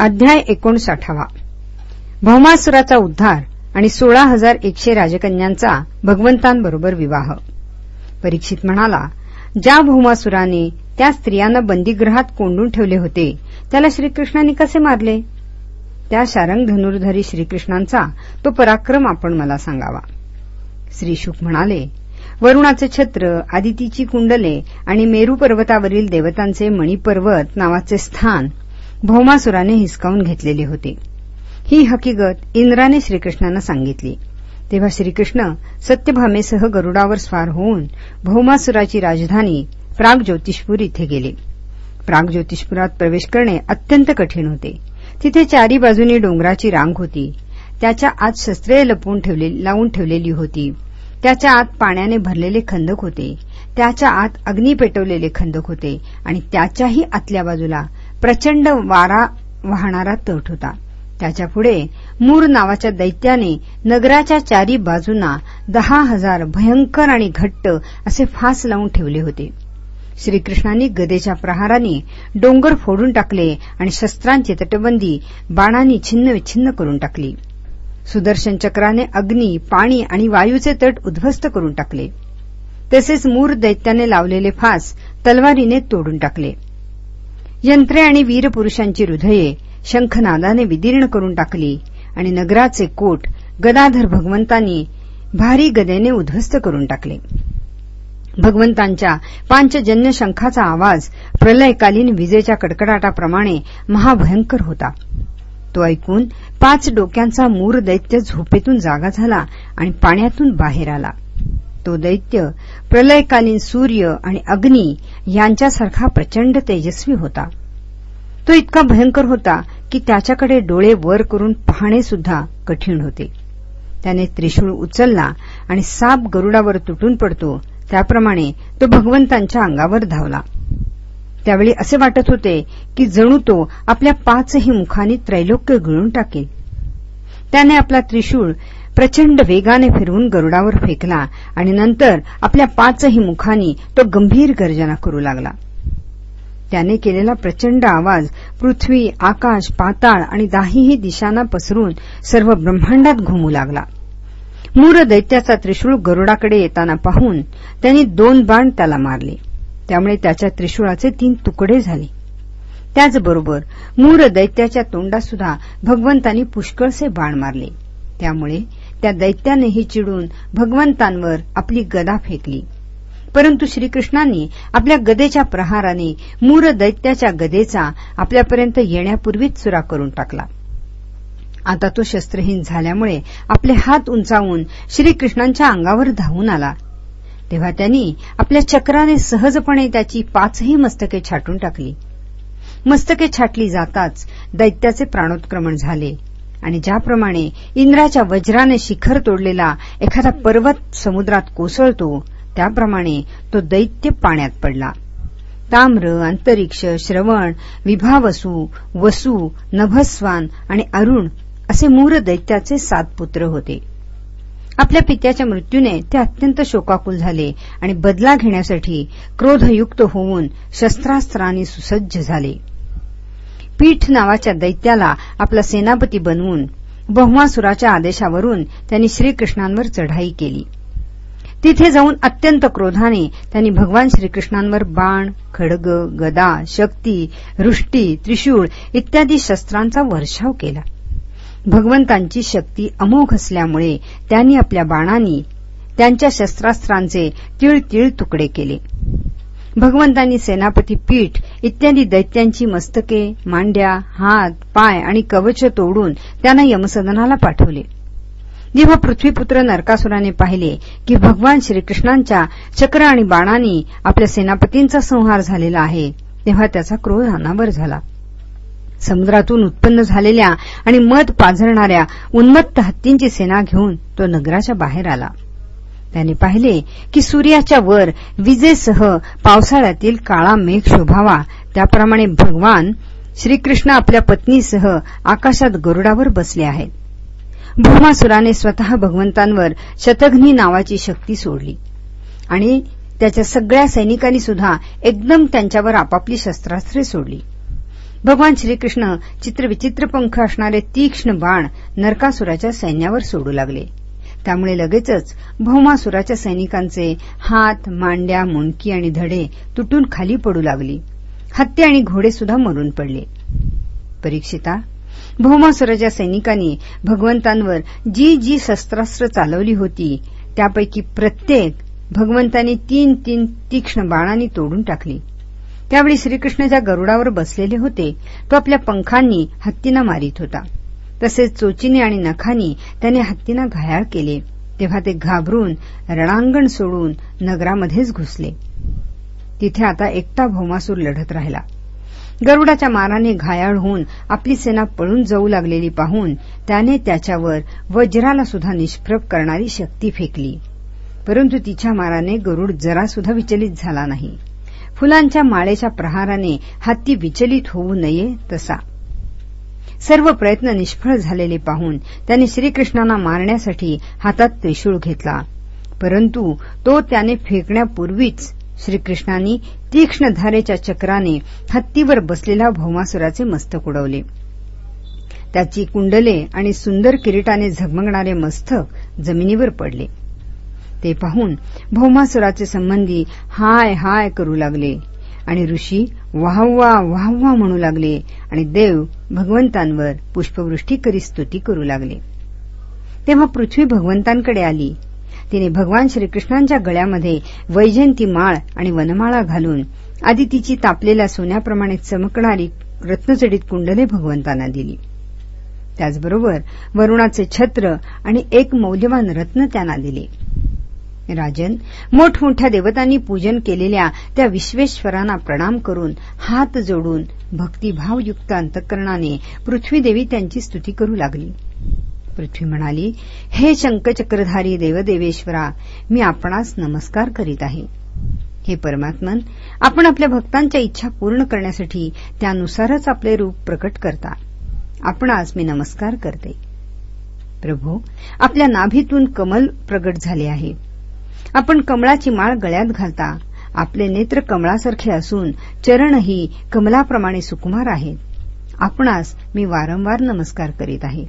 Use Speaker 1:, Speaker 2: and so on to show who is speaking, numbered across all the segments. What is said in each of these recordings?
Speaker 1: अध्याय एकोणसाठावा. भौमासुराचा उद्धार आणि सोळा हजार एकशे राजकन्यांचा भगवंतांबरोबर विवाह. परीक्षित म्हणाला ज्या भौमासुराने त्या स्त्रियांना बंदीगृहात कोंडून ठेवले होते त्याला श्रीकृष्णांनी कसे मारले? त्या शारंग धनुर्धरी श्रीकृष्णांचा तो पराक्रम आपण मला सांगावा. श्रीशुक म्हणाले वरुणाचे छत्र आदितीची कुंडले आणि मेरू पर्वतावरील देवतांचे मणिपर्वत नावाचे स्थान भौमासुराने हिसकावून घेतलेले होते. ही हकीकत इंद्राने श्रीकृष्णांना सांगितली. तेव्हा श्रीकृष्ण सत्यभामेसह गरुडावर स्वार होऊन भौमासुराची राजधानी प्राग ज्योतिषपूर इथे गेले. प्राग ज्योतिषपुरात प्रवेश करणे अत्यंत कठीण होते. तिथे चारी बाजूनी डोंगराची रांग होती. त्याच्या आत शस्त्रे लपवून लावून ठेवलेली होती. त्याच्या आत पाण्याने भरलेले खंदक होते. त्याच्या आत अग्नी पेटवलेले खंदक होते आणि त्याच्याही आतल्या बाजूला प्रचंड वारा वाहणारा तट होता. त्याच्यापुढे मूर नावाच्या दैत्याने नगराच्या चारी बाजूंना दहा हजार भयंकर आणि घट्ट असे फास लावून ठेवले होते. श्रीकृष्णांनी गदेच्या प्रहाराने डोंगर फोडून टाकले आणि शस्त्रांची तटबंदी बाणांनी छिन्नविच्छिन्न करून टाकली. सुदर्शन चक्राने अग्नी पाणी आणि वायूचे तट उद्ध्वस्त करून टाकले. तसेच मूर दैत्याने लावलेले फास तलवारीने तोडून टाकले. यंत्रे आणि वीरपुरुषांची हृदये शंखनादाने विदीर्ण करून टाकली आणि नगराचे कोट गदाधर भगवंतांनी भारी गदेने उद्ध्वस्त करून टाकले. भगवंतांच्या पांचजन्य शंखाचा आवाज प्रलयकालीन विजेच्या कडकडाटाप्रमाणे महाभयंकर होता. तो ऐकून पाच डोक्यांचा मूर दैत्य झोपेतून जागा झाला आणि पाण्यातून बाहेर आला. तो दैत्य प्रलयकालीन सूर्य आणि अग्नी यांच्यासारखा प्रचंड तेजस्वी होता. तो इतका भयंकर होता की त्याच्याकडे डोळे वर करून पाहणे सुद्धा कठीण होते. त्याने त्रिशूळ उचलला आणि साप गरुडावर तुटून पडतो. त्याप्रमाणे तो भगवंतांच्या अंगावर धावला. त्यावेळी असे वाटत होते की जणू तो आपल्या पाचही मुखांनी त्रैलोक्य गिळून टाकेल. त्याने आपला त्रिशूळ प्रचंड वेगाने फिरवून गरुडावर फेकला आणि नंतर आपल्या पाचही मुखांनी तो गंभीर गर्जना करू लागला. त्याने केलेला प्रचंड आवाज पृथ्वी आकाश पाताळ आणि दाहीही दिशांना पसरून सर्व ब्रह्मांडात घुमू लागला. मूर दैत्याचा त्रिशूळ गरुडाकडे येताना पाहून त्यांनी दोन बाण त्याला मारले. त्यामुळे त्याच्या त्रिशूळाचे तीन तुकडे झाले. त्याचबरोबर मूर दैत्याच्या तोंडात सुद्धा भगवंतांनी पुष्कळसे बाण मारले. त्यामुळे त्या दैत्यानेही चिडून भगवंतांवर आपली गदा फेकली. परंतु श्रीकृष्णांनी आपल्या गदेच्या प्रहाराने मूर दैत्याच्या गदेचा आपल्यापर्यंत येण्यापूर्वीच चुरा करून टाकला. आता तो शस्त्रहीन झाल्यामुळे आपले हात उंचावून श्रीकृष्णांच्या अंगावर धावून आला. तेव्हा त्यांनी आपल्या चक्राने सहजपणे त्याची पाचही मस्तके छाटून टाकली. मस्तके छाटली जाताच दैत्याचे प्राणोत्क्रमण झाले. आणि ज्याप्रमाणे इंद्राच्या वज्राने शिखर तोडलेला एखादा पर्वत समुद्रात कोसळतो त्याप्रमाणे तो दैत्य पाण्यात पडला. ताम्र अंतरिक्ष श्रवण विभावसू वसू नभस्वान आणि अरुण असे मूर दैत्याचे सात पुत्र होते. आपल्या पित्याच्या मृत्यूने ते अत्यंत शोकाकुल झाले आणि बदला घेण्यासाठी क्रोधयुक्त होऊन शस्त्रास्त्रांनी सुसज्ज झाले. पीठ नावाच्या दैत्याला आपला सेनापती बनवून बहुमासुराच्या आदेशावरून त्यांनी श्रीकृष्णांवर चढाई केली. तिथे जाऊन अत्यंत क्रोधाने त्यांनी भगवान श्रीकृष्णांवर बाण खडग गदा शक्ती वृष्टी त्रिशूळ इत्यादी शस्त्रांचा वर्षाव केला. भगवंतांची शक्ती अमोघ असल्यामुळे त्यांनी आपल्या बाणांनी त्यांच्या शस्त्रास्त्रांचे तिळतिळ तुकडे केले. भगवंतांनी सेनापती पीठ इत्यादी दैत्यांची मस्तके मांड्या हात पाय आणि कवच तोडून त्यांना यमसदनाला पाठवले. जेव्हा पृथ्वीपुत्र नरकासुराने पाहिले की भगवान श्रीकृष्णांच्या चक्र आणि बाणांनी आपल्या सेनापतींचा संहार झालेला आहे तेव्हा त्याचा क्रोध अनावर झाला. समुद्रातून उत्पन्न झालेल्या आणि मध पाझरणाऱ्या उन्मत्त हत्तींची सेना घेऊन तो नगराच्या बाहेर आला. त्याने पाहिले की सूर्याच्या वर विजेसह पावसाळ्यातील काळा मेघ शोभावा. त्याप्रमाणे भगवान श्रीकृष्ण आपल्या पत्नीसह आकाशात गरुडावर बसले आहेत. भूमासुराने स्वतः भगवंतांवर शतघ्नी नावाची शक्ती सोडली. आणि त्याच्या सगळ्या सैनिकांनी सुद्धा एकदम त्यांच्यावर आपापली शस्त्रास्त्रे सोडली. भगवान श्रीकृष्ण चित्रविचित्र पंख असणारे तीक्ष्ण बाण नरकासुराच्या सैन्यावर सोडू लागले. त्यामुळे लगेचच भौमासुराच्या सैनिकांचे हात मांड्या मुंडकी आणि धडे तुटून खाली पडू लागली. हत्ती आणि घोडे सुद्धा मरून पडले. परीक्षिता भौमासुराच्या सैनिकांनी भगवंतांवर जी जी शस्त्रास्त्र चालवली होती त्यापैकी प्रत्येक भगवंतांनी तीन तीन तीक्ष्ण बाणांनी तोडून टाकली. त्यावेळी श्रीकृष्ण ज्या गरुडावर बसलेले होते तो आपल्या पंखांनी हत्तींना मारित होता. तसेच चोचीने आणि नखानी त्याने हत्तींना घायाळ केले. तेव्हा ते घाबरून रणांगण सोडून नगरामध्येच घुसले. तिथे आता एकटा भौमासूर लढत राहिला. गरुडाच्या माराने घायाळ होऊन आपली सेना पळून जाऊ लागलेली पाहून त्याने त्याच्यावर वज्राला सुद्धा निष्प्रभ करणारी शक्ती फेकली. परंतु तिच्या माराने गरुड जरासुद्धा विचलित झाला नाही. फुलांच्या माळेच्या प्रहाराने हत्ती विचलित होऊ नये तसा. सर्व प्रयत्न निष्फळ झालेले पाहून त्याने श्रीकृष्णांना मारण्यासाठी हातात त्रिशूळ घेतला. परंतु तो त्याने फेकण्यापूर्वीच श्रीकृष्णांनी तीक्ष्ण धारेच्या चक्राने हत्तीवर बसलेल्या भौमासुराचे मस्तक उडवले. त्याची कुंडले आणि सुंदर किरीटाने झगमगणारे मस्तक जमिनीवर पडले. ते पाहून भौमासुराचे संबंधी हाय हाय करू लागले. आणि ऋषी वाहवा वाहवा म्हणू लागले आणि देव भगवंतांवर पुष्पवृष्टी करी स्तुती करू लागले. तेव्हा पृथ्वी भगवंतांकडे आली. तिने भगवान श्रीकृष्णांच्या गळ्यामध्ये वैजयंती माळ आणि वनमाळा घालून आदितीची तिची तापलेल्या सोन्याप्रमाणे चमकणारी रत्नजडीत कुंडले भगवंतांना दिली. त्याचबरोबर वरुणाचे छत्र आणि एक मौल्यवान रत्न त्यांना दिले. राजन मोठमोठ्या देवतांनी पूजन केलेल्या त्या विश्वेश्वरांना प्रणाम करून हात जोडून भक्तिभावयुक्त अंतकरणाने पृथ्वीदेवी त्यांची स्तुती करू लागली. पृथ्वी म्हणाली हे शंखचक्रधारी देवदेवेश्वरा मी आपणास नमस्कार करीत आहे. हे परमात्मन आपण आपल्या भक्तांच्या इच्छा पूर्ण करण्यासाठी त्यानुसारच आपले रूप प्रकट करता. आपणास मी नमस्कार करते. प्रभू आपल्या नाभीतून कमल प्रगट झाले आहे. आपण कमळाची माळ गळ्यात घालता. आपले नेत्र कमळासारखे असून चरणही कमलाप्रमाणे सुकुमार आहेत आपणास मी वारंवार नमस्कार करीत आहे.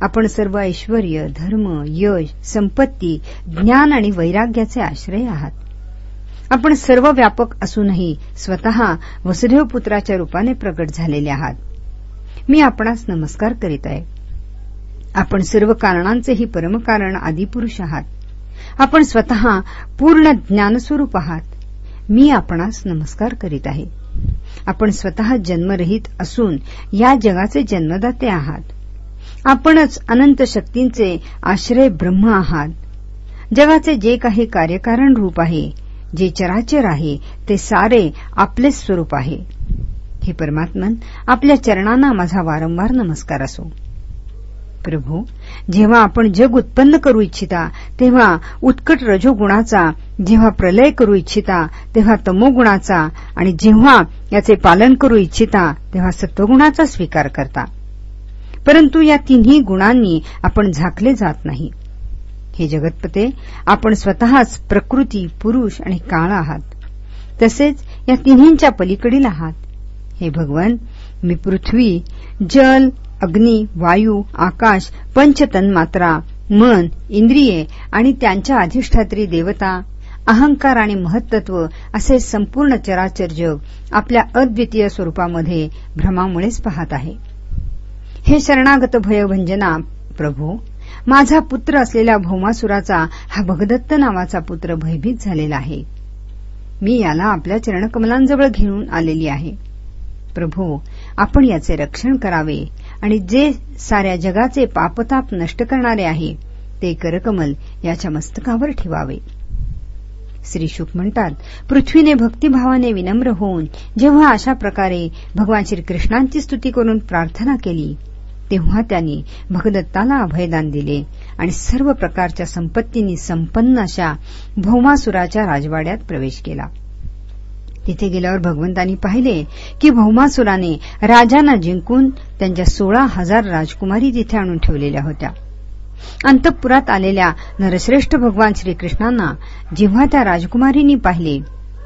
Speaker 1: आपण सर्व ऐश्वर धर्म यश संपत्ती ज्ञान आणि वैराग्याचे आश्रय आहात. आपण सर्व व्यापक असूनही स्वतः वसुदेव पुत्राच्या रूपाने प्रकट झालेले आहात. मी आपणास नमस्कार करीत आहे. आपण सर्व कारणांचेही परमकारण आदिपुरुष आहात. आपण स्वतः पूर्ण ज्ञानस्वरूप आहात. मी आपणास नमस्कार करीत आहे. आपण स्वतः जन्मरहित असून या जगाचे जन्मदाते आहात. आपणच अनंत शक्तींचे आश्रय ब्रह्म आहात. जगाचे जे काही कार्यकारण रूप आहे जे चराचर आहे ते सारे आपलेच स्वरूप आहे. हे परमात्मन आपल्या चरणांना माझा वारंवार नमस्कार असो. प्रभू जेव्हा आपण जग उत्पन्न करू इच्छिता तेव्हा उत्कट रजोगुणाचा जेव्हा प्रलय करू इच्छिता तेव्हा तमोगुणाचा आणि जेव्हा याचे पालन करू इच्छिता तेव्हा सत्वगुणाचा स्वीकार करता. परंतु या तिन्ही गुणांनी आपण झाकले जात नाही. हे जगतपते आपण स्वतःच प्रकृती पुरुष आणि काळ आहात. तसेच या तिन्हींच्या पलीकडील आहात. हे भगवान मी पृथ्वी जल अग्नी वायू आकाश पंचतन्मात्रा मन इंद्रिये आणि त्यांच्या अधिष्ठात्री देवता अहंकार आणि महत्त्व असे संपूर्ण चराचर जग आपल्या अद्वितीय स्वरूपामध्ये भ्रमामुळेच पाहत आहे. हे शरणागत भयभंजना प्रभू माझा पुत्र असलेल्या भौमासुराचा हा भगदत्त नावाचा पुत्र भयभीत झालेला आहे. मी याला आपल्या चरणकमलांजवळ घेऊन आलेली आहे. प्रभू आपण याचे रक्षण करावे आणि जे साऱ्या जगाचे पापताप नष्ट करणारे आहे ते करकमल याच्या मस्तकावर ठेवावे. श्री शुक म्हणतात पृथ्वीने भक्तिभावाने विनम्र होऊन जेव्हा अशा प्रकारे भगवान श्रीकृष्णांची स्तुती करून प्रार्थना केली तेव्हा त्यांनी भगदत्ताला अभयदान दिले आणि सर्व प्रकारच्या संपत्तींनी संपन्न अशा भौमासुराच्या राजवाड्यात प्रवेश केला. तिथे गेल्यावर भगवंतांनी पाहिले की भौमासुराने राजांना जिंकून त्यांच्या सोळा हजार राजकुमारी तिथे आणून ठेवलेल्या होत्या. अंतपुरात आलेल्या नरश्रेष्ठ भगवान श्रीकृष्णांना जेव्हा त्या राजकुमारींनी पाहिले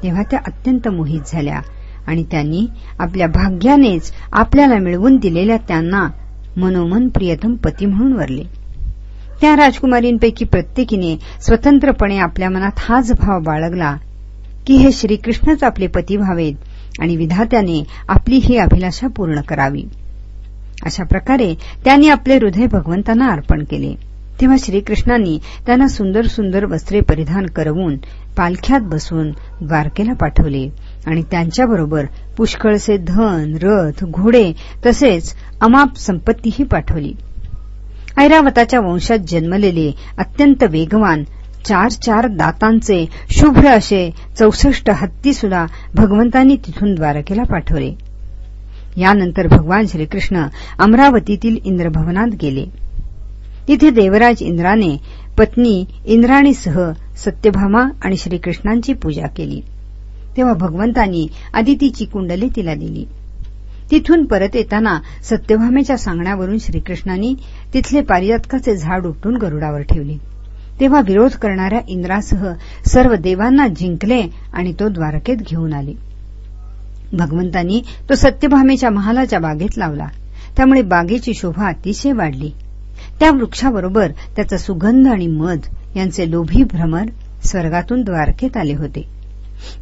Speaker 1: तेव्हा त्या अत्यंत मोहित झाल्या आणि त्यांनी आपल्या भाग्यानेच आपल्याला मिळवून दिलेल्या त्यांना मनोमन प्रियतम पती म्हणून वरले. त्या राजकुमारींपैकी प्रत्येकीने स्वतंत्रपणे आपल्या मनात हाच भाव बाळगला की हे श्रीकृष्णच आपले पती व्हावेत आणि विधात्याने आपली ही अभिलाषा पूर्ण करावी. अशा प्रकारे त्यांनी आपले हृदय भगवंतांना अर्पण केले. तेव्हा श्रीकृष्णांनी त्यांना सुंदर सुंदर वस्त्रे परिधान करवून पालख्यात बसून द्वारकेला पाठवले आणि त्यांच्याबरोबर पुष्कळसे धन रथ घोडे तसेच अमाप संपत्तीही पाठवली. ऐरावताच्या वंशात जन्मलेले अत्यंत वेगवान चार चार दातांचे शुभ्र असे चौसष्ट हत्ती सुद्धा भगवंतांनी तिथून द्वारकेला पाठवले. यानंतर भगवान श्रीकृष्ण अमरावतीतील इंद्रभवनात गेले. तिथे देवराज इंद्राने पत्नी इंद्राणीसह सत्यभामा आणि श्रीकृष्णांची पूजा केली. तेव्हा भगवंतांनी आदितीची कुंडले तिला दिली. तिथून परत येताना सत्यभामेच्या सांगण्यावरून श्रीकृष्णांनी तिथले पारिजातकाचे झाड उपटून गरुडावर ठेवले. तेव्हा विरोध करणाऱ्या इंद्रासह सर्व देवांना जिंकले आणि तो द्वारकेत घेऊन आले. भगवंतांनी तो सत्यभामेच्या महालाच्या बागेत लावला. त्यामुळे बागेची शोभा अतिशय वाढली. त्या वृक्षाबरोबर त्याचा सुगंध आणि मध यांचे लोभी भ्रमर स्वर्गातून द्वारकेत आले होते.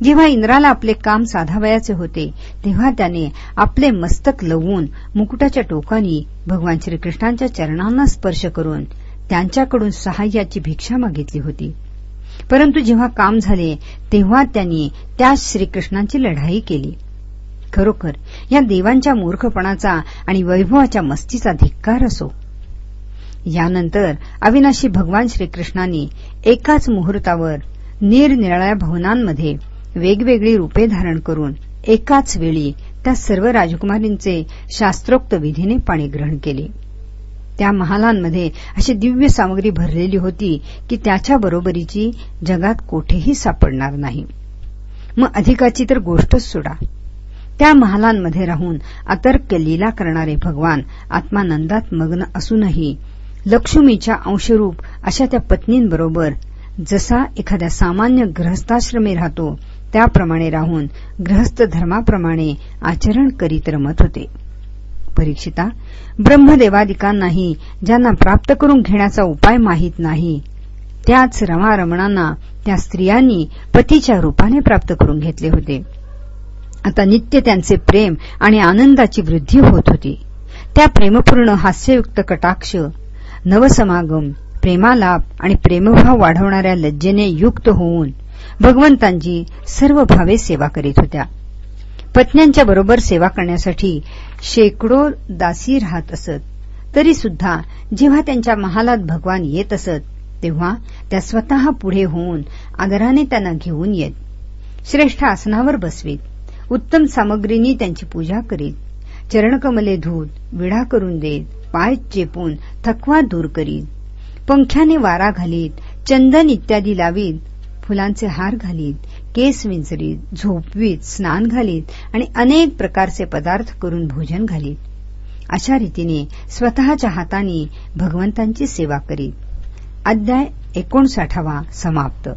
Speaker 1: जेव्हा इंद्राला आपले काम साधावयाचे होते तेव्हा त्याने आपले मस्तक लवून मुकुटाच्या टोकानी भगवान श्रीकृष्णांच्या चरणांना स्पर्श करून त्यांच्याकडून सहाय्याची भिक्षा मागितली होती. परंतु जेव्हा काम झाले तेव्हा त्यांनी त्याच श्रीकृष्णांची लढाई केली. खरोखर या देवांच्या मूर्खपणाचा आणि वैभवाच्या मस्तीचा धिक्कार असो. यानंतर अविनाशी भगवान श्रीकृष्णांनी एकाच मुहूर्तावर निरनिराळ्या भवनांमध्ये वेगवेगळी रूपे धारण करून एकाच वेळी त्या सर्व राजकुमारींचे शास्त्रोक्त विधीने पाणी ग्रहण केले. त्या महालांमध्ये अशी दिव्य सामग्री भरलेली होती की त्याच्या बरोबरीची जगात कोठेही सापडणार नाही. मग अधिकाची तर गोष्टच सोडा. त्या महालांमध्ये राहून अतर्क लीला करणारे भगवान आत्मानंदात मग्न असूनही लक्ष्मीच्या अंशरूप अशा त्या पत्नींबरोबर जसा एखाद्या सामान्य ग्रहस्थाश्रमी राहतो त्याप्रमाणे राहून ग्रहस्थ धर्माप्रमाणे आचरण करीत रमत होते. परीक्षिता ब्रह्मदेवादिकांनाही ज्यांना प्राप्त करून घेण्याचा उपाय माहीत नाही. त्याच रमारमणांना त्या स्त्रियांनी पतीच्या रूपाने प्राप्त करून घेतले होते. आता नित्य त्यांचे प्रेम आणि आनंदाची वृद्धी होत होती. त्या प्रेमपूर्ण हास्ययुक्त कटाक्ष नवसमागम प्रेमालाप आणि प्रेमभाव वाढवणाऱ्या लज्जेने युक्त होऊन भगवंतांची सर्व भावे सेवा करीत होत्या. पत्न्यांच्या बरोबर सेवा करण्यासाठी शेकडो दासी राहत असत. तरी सुद्धा जेव्हा त्यांच्या महालात भगवान येत असत तेव्हा त्या स्वतः पुढे होऊन आदराने त्यांना घेऊन येत. श्रेष्ठ आसनावर बसवीत. उत्तम सामग्रीनी त्यांची पूजा करीत. चरणकमले धूत विडा करून देत पाय चेपून थकवा दूर करीत. पंख्याने वारा घालीत चंदन इत्यादी लावीत. फुलांचे हार घालीत केस विंचरीत झोपवीत स्नान घालीत आणि अनेक प्रकारचे पदार्थ करून भोजन घालीत. अशा रीतीने स्वतःच्या हाताने भगवंतांची सेवा करीत. अध्याय एकोणसाठावा समाप्त.